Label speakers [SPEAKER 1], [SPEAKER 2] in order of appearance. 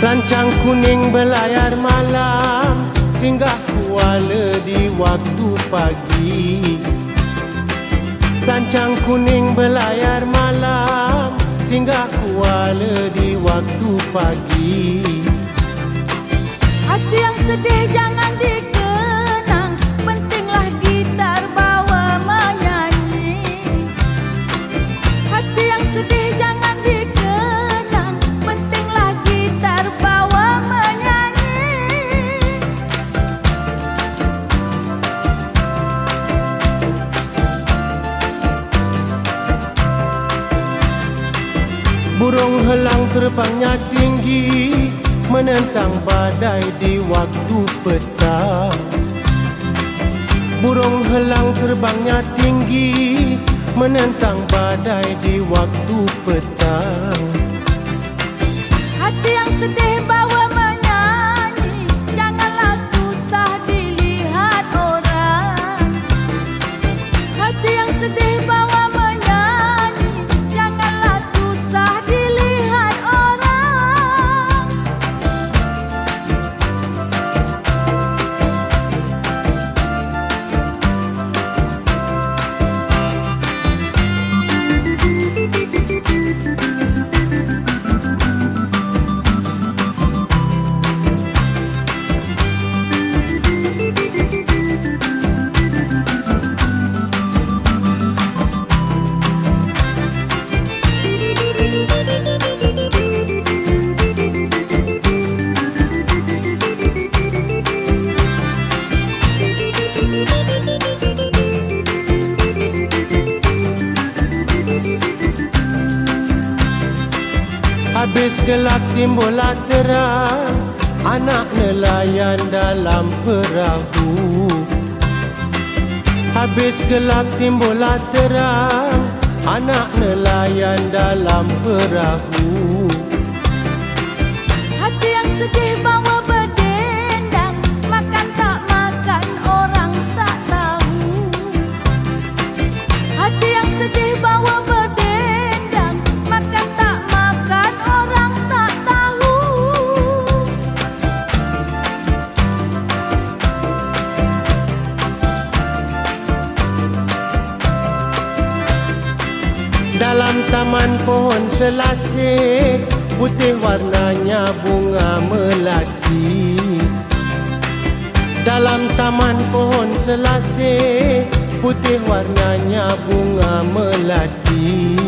[SPEAKER 1] Lancang kuning belayar malam Singgah kuala di waktu pagi. Lancang kuning belayar malam Singgah kuala di waktu pagi.
[SPEAKER 2] Hati yang sedih jangan dikenang
[SPEAKER 1] Burung helang terbangnya tinggi Menentang badai di waktu petang. Burung helang terbangnya tinggi Menentang badai di waktu petang.
[SPEAKER 2] Hati yang sedih
[SPEAKER 1] Habis gelap timbullah terang Anak nelayan dalam perahu. Habis gelap timbullah terang Anak nelayan dalam perahu Dalam taman pohon selasih Putih warnanya bunga melati. Dalam taman pohon selasih Putih warnanya bunga melati